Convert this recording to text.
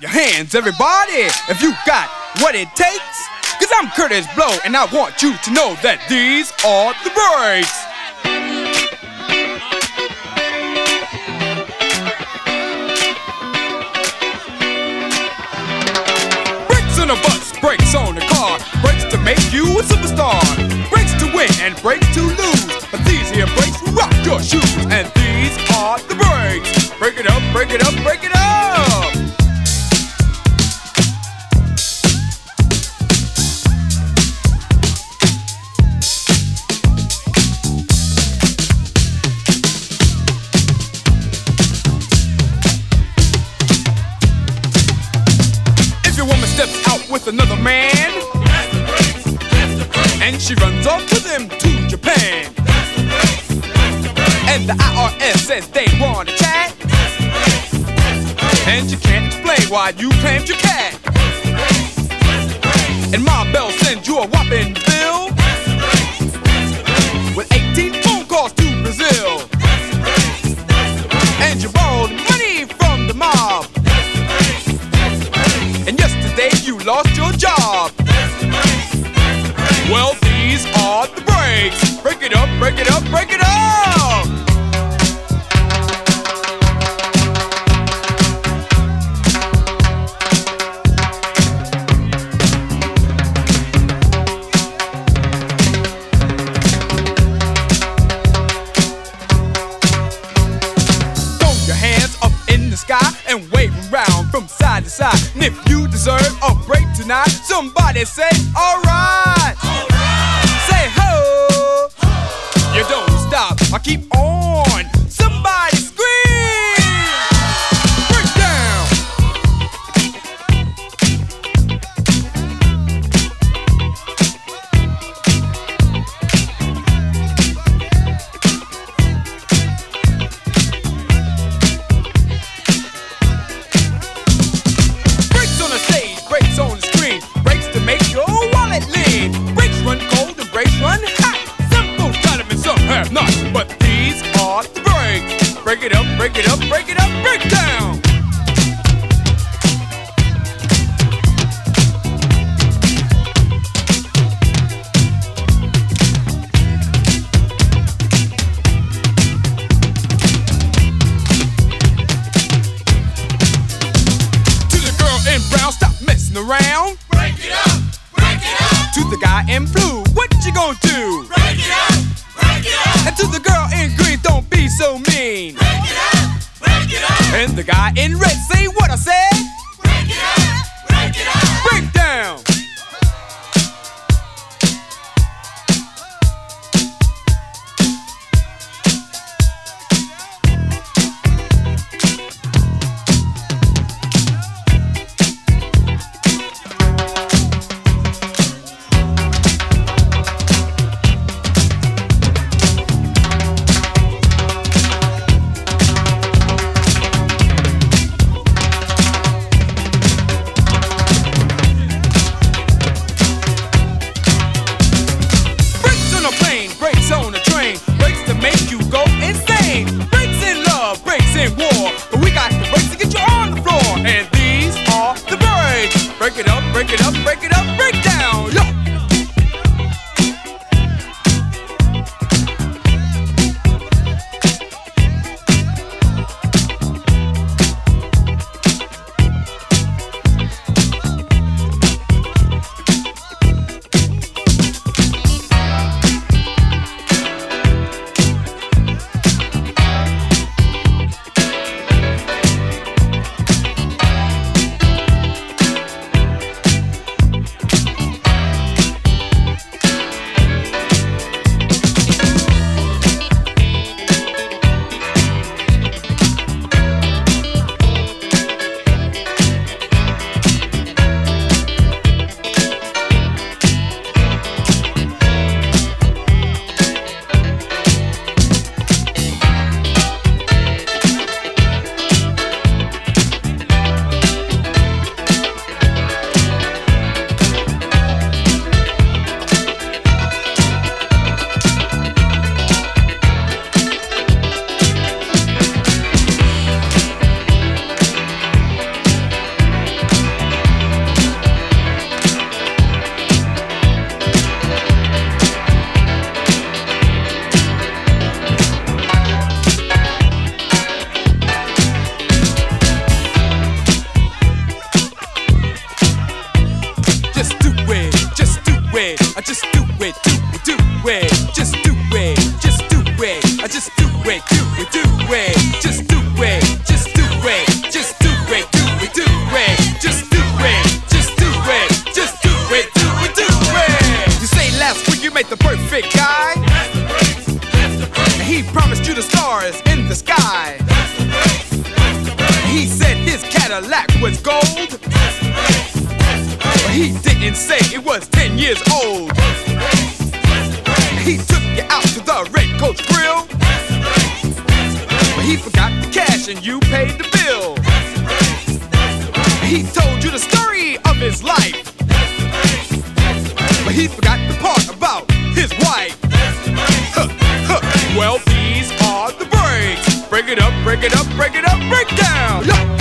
your hands, everybody, if you got what it takes. Cause I'm Curtis Blow, and I want you to know that these are the breaks. Brakes on a bus, brakes on a car, brakes to make you a superstar, brakes to win and brakes to lose. But these here brakes will rock your shoes, and another man, and she runs off to them to Japan, and the IRS says they want to chat, and you can't explain why you claimed your cat, and my Bell sends you a whopping bill. With 18 phone calls to Brazil, lost your job. Well, these are the breaks. Break it up, break it up, break it up. Somebody say, alright. Break it up, break it up, break down. It up, I just do it, do it, do it, just do it, just do it, I just do it, do it, do it, just do it, just do it, just do it, do it, do it, just do it, just do it, just do it, do it, do it. You say last week you made the perfect guy. That's the breaks. He promised you the stars in the sky. That's the breaks. He said his Cadillac was gold. That's the breaks, that's. He didn't say it was 10 years old. He took you out to the Red Coach Grill. But he forgot the cash and you paid the bill. He told you the story of his life. But he forgot the part about his wife. Well, these are the breaks. Break it up, break it up, break it up, break down.